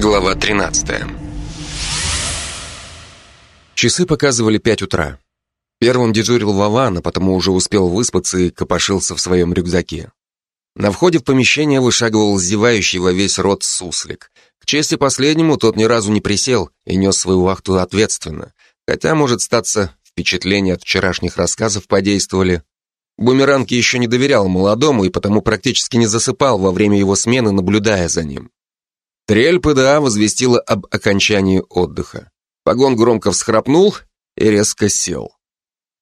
Глава 13 Часы показывали пять утра. Первым дежурил Вован, а потому уже успел выспаться и копошился в своем рюкзаке. На входе в помещение вышагивал зевающий во весь рот суслик. К чести последнему тот ни разу не присел и нес свою вахту ответственно, хотя, может статься, впечатления от вчерашних рассказов подействовали. Бумеранг еще не доверял молодому и потому практически не засыпал во время его смены, наблюдая за ним. Трель ПДА возвестила об окончании отдыха. Погон громко всхрапнул и резко сел.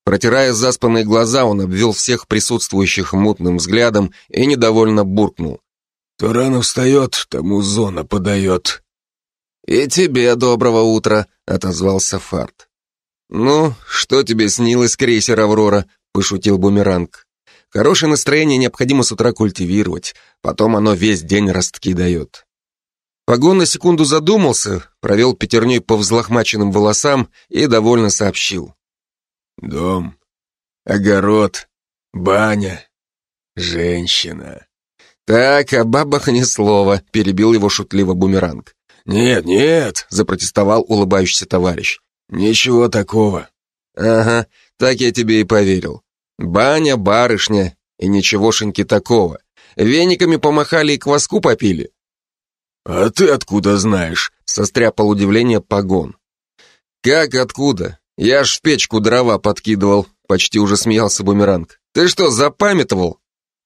Протирая заспанные глаза, он обвел всех присутствующих мутным взглядом и недовольно буркнул. «Кто рано встает, тому зона подает». «И тебе доброго утра», — отозвался Фарт. «Ну, что тебе снилось, крейсер «Аврора»?» — пошутил Бумеранг. «Хорошее настроение необходимо с утра культивировать, потом оно весь день ростки дает». Погон на секунду задумался, провел пятерней по взлохмаченным волосам и довольно сообщил. «Дом, огород, баня, женщина». «Так, о бабах ни слова», — перебил его шутливо бумеранг. «Нет, нет», — запротестовал улыбающийся товарищ. «Ничего такого». «Ага, так я тебе и поверил. Баня, барышня и ничегошеньки такого. Вениками помахали и кваску попили. «А ты откуда знаешь?» — состряпал удивление погон. «Как откуда? Я ж в печку дрова подкидывал», — почти уже смеялся бумеранг. «Ты что, запамятовал?»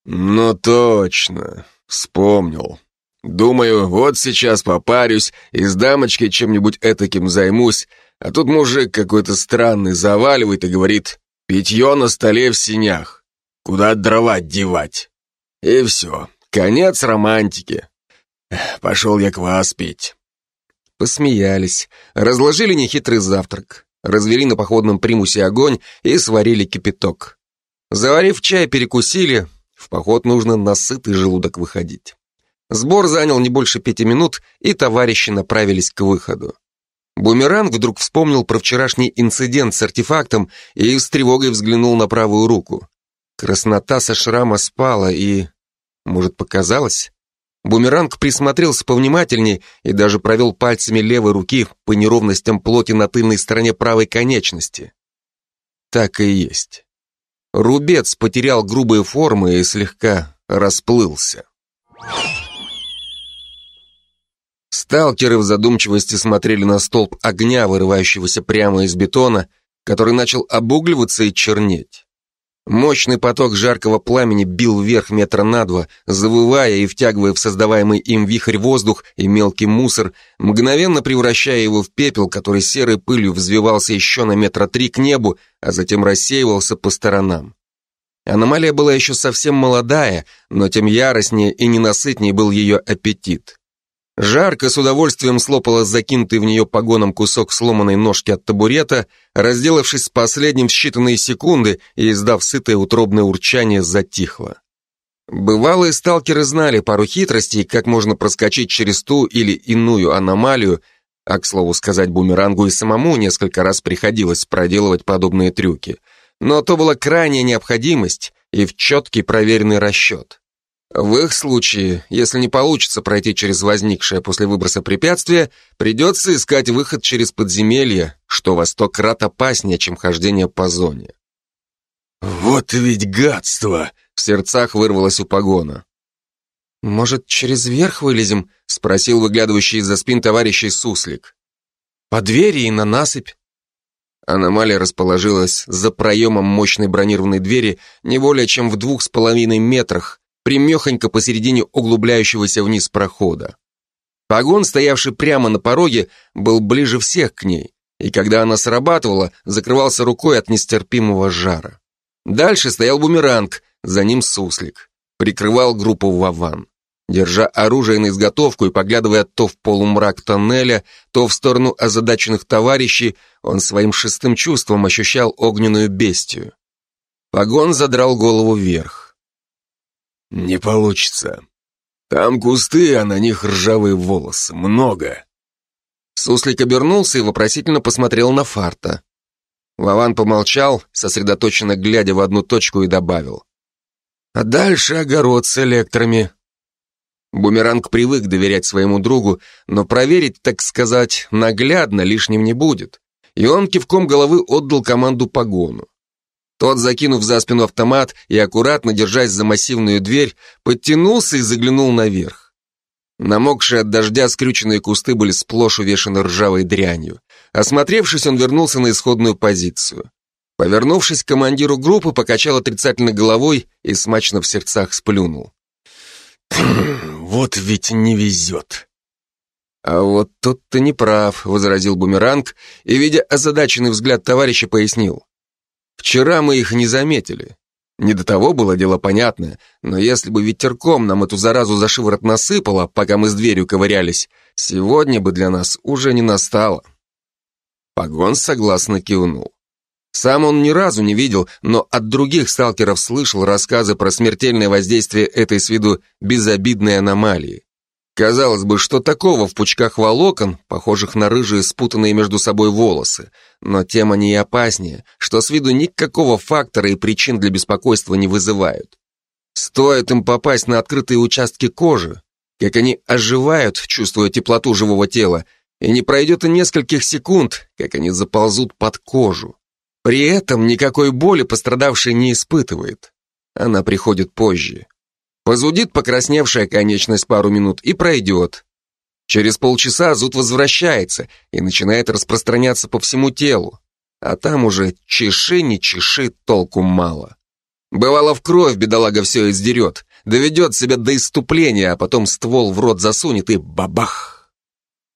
«Ну точно, вспомнил. Думаю, вот сейчас попарюсь и с дамочкой чем-нибудь этаким займусь, а тут мужик какой-то странный заваливает и говорит, питье на столе в синях. Куда дрова девать?» И все, конец романтики. Пошел я квас пить. Посмеялись, разложили нехитрый завтрак, развели на походном примусе огонь и сварили кипяток. Заварив чай, перекусили, в поход нужно на сытый желудок выходить. Сбор занял не больше пяти минут, и товарищи направились к выходу. Бумеранг вдруг вспомнил про вчерашний инцидент с артефактом и с тревогой взглянул на правую руку. Краснота со шрама спала и... Может, показалось? Бумеранг присмотрелся повнимательней и даже провел пальцами левой руки по неровностям плоти на тыльной стороне правой конечности. Так и есть. Рубец потерял грубые формы и слегка расплылся. Сталкеры в задумчивости смотрели на столб огня, вырывающегося прямо из бетона, который начал обугливаться и чернеть. Мощный поток жаркого пламени бил вверх метра на два, завывая и втягивая в создаваемый им вихрь воздух и мелкий мусор, мгновенно превращая его в пепел, который серой пылью взвивался еще на метра три к небу, а затем рассеивался по сторонам. Аномалия была еще совсем молодая, но тем яростнее и ненасытнее был ее аппетит. Жарко с удовольствием слопала закинутый в нее погоном кусок сломанной ножки от табурета, разделавшись с последним в считанные секунды и издав сытое утробное урчание, затихла. Бывалые сталкеры знали пару хитростей, как можно проскочить через ту или иную аномалию, а, к слову сказать, бумерангу и самому несколько раз приходилось проделывать подобные трюки. Но то была крайняя необходимость и в четкий проверенный расчет. В их случае, если не получится пройти через возникшее после выброса препятствие, придется искать выход через подземелье, что во сто крат опаснее, чем хождение по зоне. «Вот ведь гадство!» — в сердцах вырвалось у погона. «Может, через верх вылезем?» — спросил выглядывающий из-за спин товарищей суслик. «По двери и на насыпь». Аномалия расположилась за проемом мощной бронированной двери не более чем в двух с половиной метрах, примехонько посередине углубляющегося вниз прохода. Погон, стоявший прямо на пороге, был ближе всех к ней, и когда она срабатывала, закрывался рукой от нестерпимого жара. Дальше стоял бумеранг, за ним суслик. Прикрывал группу Вован. Держа оружие на изготовку и поглядывая то в полумрак тоннеля, то в сторону озадаченных товарищей, он своим шестым чувством ощущал огненную бестию. Погон задрал голову вверх. «Не получится. Там кусты, а на них ржавые волосы. Много». Суслик обернулся и вопросительно посмотрел на Фарта. Вован помолчал, сосредоточенно глядя в одну точку и добавил. «А дальше огород с электрами». Бумеранг привык доверять своему другу, но проверить, так сказать, наглядно лишним не будет. И он кивком головы отдал команду погону. Тот, закинув за спину автомат и аккуратно держась за массивную дверь, подтянулся и заглянул наверх. Намокшие от дождя скрюченные кусты были сплошь увешаны ржавой дрянью. Осмотревшись, он вернулся на исходную позицию. Повернувшись к командиру группы, покачал отрицательно головой и смачно в сердцах сплюнул. Вот ведь не везет. А вот тут ты не прав, возразил Бумеранг и, видя озадаченный взгляд товарища, пояснил. Вчера мы их не заметили. Не до того было дело понятное, но если бы ветерком нам эту заразу за шиворот насыпало, пока мы с дверью ковырялись, сегодня бы для нас уже не настало. Погон согласно кивнул. Сам он ни разу не видел, но от других сталкеров слышал рассказы про смертельное воздействие этой с виду безобидной аномалии. Казалось бы, что такого в пучках волокон, похожих на рыжие спутанные между собой волосы, но тем они и опаснее, что с виду никакого фактора и причин для беспокойства не вызывают. Стоит им попасть на открытые участки кожи, как они оживают, чувствуя теплоту живого тела, и не пройдет и нескольких секунд, как они заползут под кожу. При этом никакой боли пострадавший не испытывает. Она приходит позже. Позудит покрасневшая конечность пару минут и пройдет. Через полчаса зуд возвращается и начинает распространяться по всему телу. А там уже чеши, не чеши, толку мало. Бывало в кровь бедолага все издерет, доведет себя до иступления, а потом ствол в рот засунет и бабах.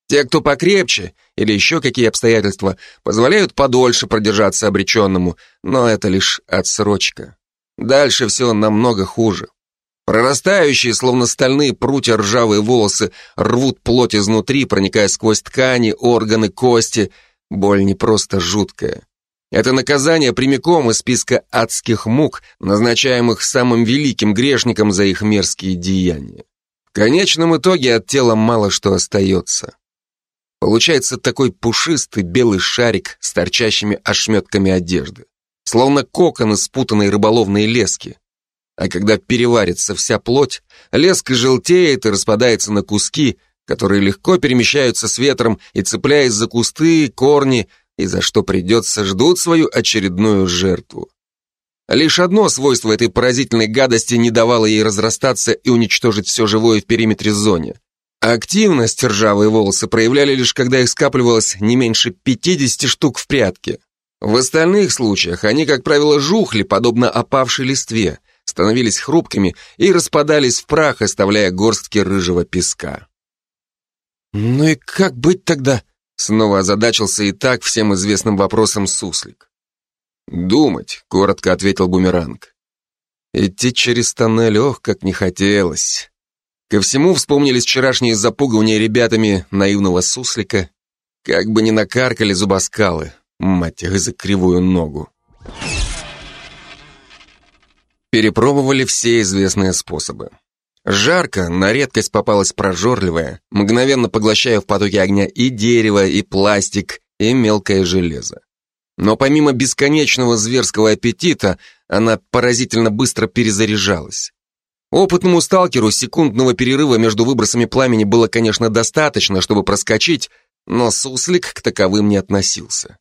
Те, кто покрепче, или еще какие обстоятельства, позволяют подольше продержаться обреченному, но это лишь отсрочка. Дальше все намного хуже. Прорастающие, словно стальные прутья ржавые волосы, рвут плоть изнутри, проникая сквозь ткани, органы, кости. Боль не просто жуткая. Это наказание прямиком из списка адских мук, назначаемых самым великим грешником за их мерзкие деяния. В конечном итоге от тела мало что остается. Получается такой пушистый белый шарик с торчащими ошметками одежды. Словно кокон из спутанной рыболовной лески. А когда переварится вся плоть, леска желтеет и распадается на куски, которые легко перемещаются с ветром и, цепляясь за кусты, корни, и за что придется, ждут свою очередную жертву. Лишь одно свойство этой поразительной гадости не давало ей разрастаться и уничтожить все живое в периметре зоне. Активность ржавые волосы проявляли лишь когда их скапливалось не меньше 50 штук в прядке. В остальных случаях они, как правило, жухли, подобно опавшей листве, становились хрупкими и распадались в прах, оставляя горстки рыжего песка. «Ну и как быть тогда?» Снова озадачился и так всем известным вопросом суслик. «Думать», — коротко ответил Бумеранг. «Идти через тоннель, ох, как не хотелось». Ко всему вспомнились вчерашние запугивания ребятами наивного суслика. Как бы ни накаркали зубоскалы, мать их за кривую ногу. Перепробовали все известные способы. Жарко, на редкость попалась прожорливая, мгновенно поглощая в потоке огня и дерево, и пластик, и мелкое железо. Но помимо бесконечного зверского аппетита, она поразительно быстро перезаряжалась. Опытному сталкеру секундного перерыва между выбросами пламени было, конечно, достаточно, чтобы проскочить, но суслик к таковым не относился.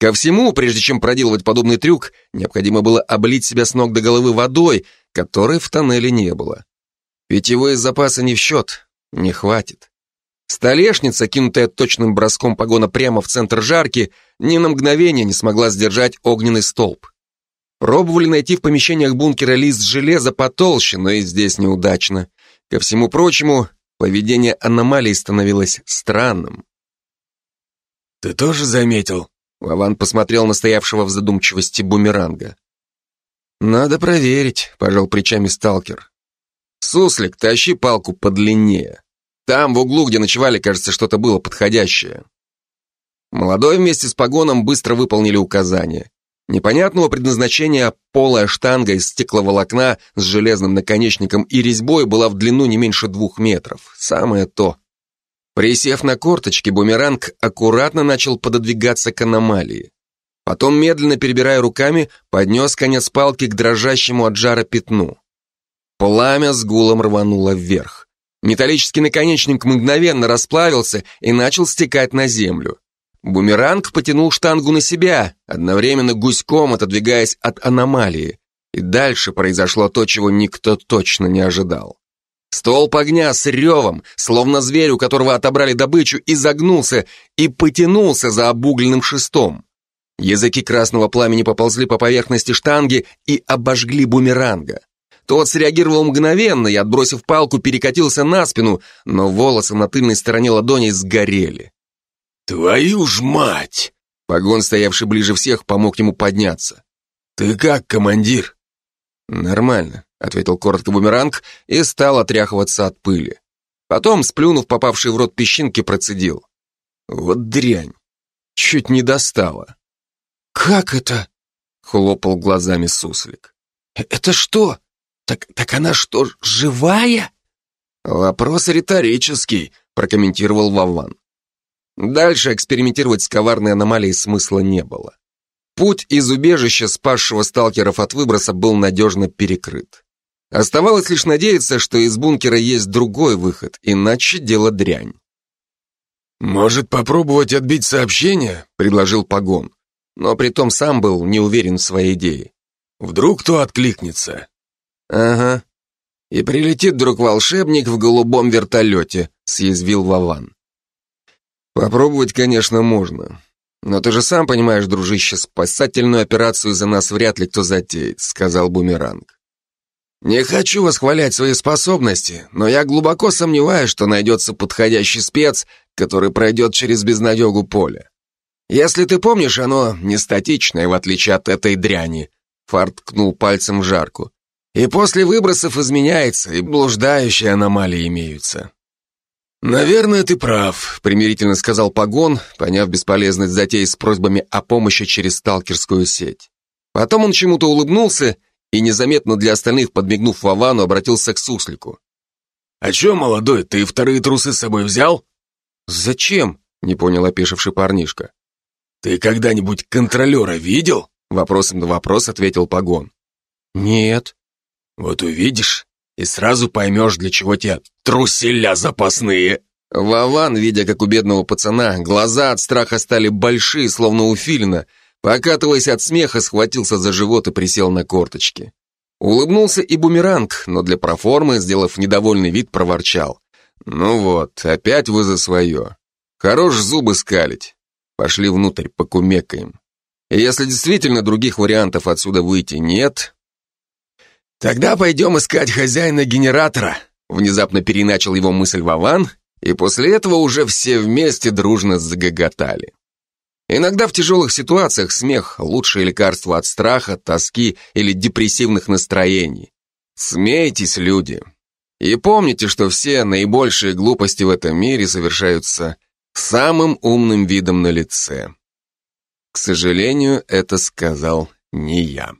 Ко всему, прежде чем проделывать подобный трюк, необходимо было облить себя с ног до головы водой, которой в тоннеле не было. Питьевые запасы не в счет, не хватит. Столешница, кинутая точным броском погона прямо в центр жарки, ни на мгновение не смогла сдержать огненный столб. Пробовали найти в помещениях бункера лист железа потолще, но и здесь неудачно. Ко всему прочему, поведение аномалий становилось странным. «Ты тоже заметил?» Вован посмотрел на стоявшего в задумчивости бумеранга. «Надо проверить», — пожал плечами сталкер. «Суслик, тащи палку подлиннее. Там, в углу, где ночевали, кажется, что-то было подходящее». Молодой вместе с погоном быстро выполнили указания. Непонятного предназначения полая штанга из стекловолокна с железным наконечником и резьбой была в длину не меньше двух метров. Самое то. Присев на корточки, бумеранг аккуратно начал пододвигаться к аномалии. Потом, медленно перебирая руками, поднес конец палки к дрожащему от жара пятну. Пламя с гулом рвануло вверх. Металлический наконечник мгновенно расплавился и начал стекать на землю. Бумеранг потянул штангу на себя, одновременно гуськом отодвигаясь от аномалии. И дальше произошло то, чего никто точно не ожидал. Столб огня с ревом, словно зверь, у которого отобрали добычу, изогнулся и потянулся за обугленным шестом. Языки красного пламени поползли по поверхности штанги и обожгли бумеранга. Тот среагировал мгновенно и, отбросив палку, перекатился на спину, но волосы на тыльной стороне ладони сгорели. «Твою ж мать!» Погон, стоявший ближе всех, помог ему подняться. «Ты как, командир?» «Нормально», — ответил коротко бумеранг и стал отряхиваться от пыли. Потом, сплюнув попавший в рот песчинки, процедил. «Вот дрянь! Чуть не достала». «Как это?» — хлопал глазами суслик. «Это что? Так, так она что, живая?» «Вопрос риторический», — прокомментировал Вован. Дальше экспериментировать с коварной аномалией смысла не было. Путь из убежища, спасшего сталкеров от выброса, был надежно перекрыт. Оставалось лишь надеяться, что из бункера есть другой выход, иначе дело дрянь. «Может, попробовать отбить сообщение?» — предложил Погон. Но притом сам был не уверен в своей идее. «Вдруг кто откликнется?» «Ага. И прилетит вдруг волшебник в голубом вертолете», — съязвил Вован. «Попробовать, конечно, можно. Но ты же сам понимаешь, дружище, спасательную операцию за нас вряд ли кто затеет», — сказал Бумеранг. «Не хочу восхвалять свои способности, но я глубоко сомневаюсь, что найдется подходящий спец, который пройдет через безнадегу поле. Если ты помнишь, оно не статичное, в отличие от этой дряни», — Фарт ткнул пальцем в жарку. И после выбросов изменяется, и блуждающие аномалии имеются. «Наверное, ты прав», — примирительно сказал Погон, поняв бесполезность затеи с просьбами о помощи через сталкерскую сеть. Потом он чему-то улыбнулся и, незаметно для остальных подмигнув Вовану, обратился к Суслику. «А чё, молодой, ты вторые трусы с собой взял?» «Зачем?» — не понял опешивший парнишка. «Ты когда-нибудь контролера видел?» Вопросом на вопрос ответил Погон. «Нет». Вот увидишь, и сразу поймешь, для чего тебе труселя запасные. Вован, видя, как у бедного пацана, глаза от страха стали большие, словно у филина, покатываясь от смеха, схватился за живот и присел на корточки. Улыбнулся и бумеранг, но для проформы, сделав недовольный вид, проворчал. «Ну вот, опять вы за свое. Хорош зубы скалить. Пошли внутрь, покумекаем. Если действительно других вариантов отсюда выйти нет, «Тогда пойдем искать хозяина генератора», внезапно переначал его мысль Вован, и после этого уже все вместе дружно загоготали. Иногда в тяжелых ситуациях смех – лучшее лекарство от страха, тоски или депрессивных настроений. Смейтесь, люди. И помните, что все наибольшие глупости в этом мире совершаются самым умным видом на лице. К сожалению, это сказал не я.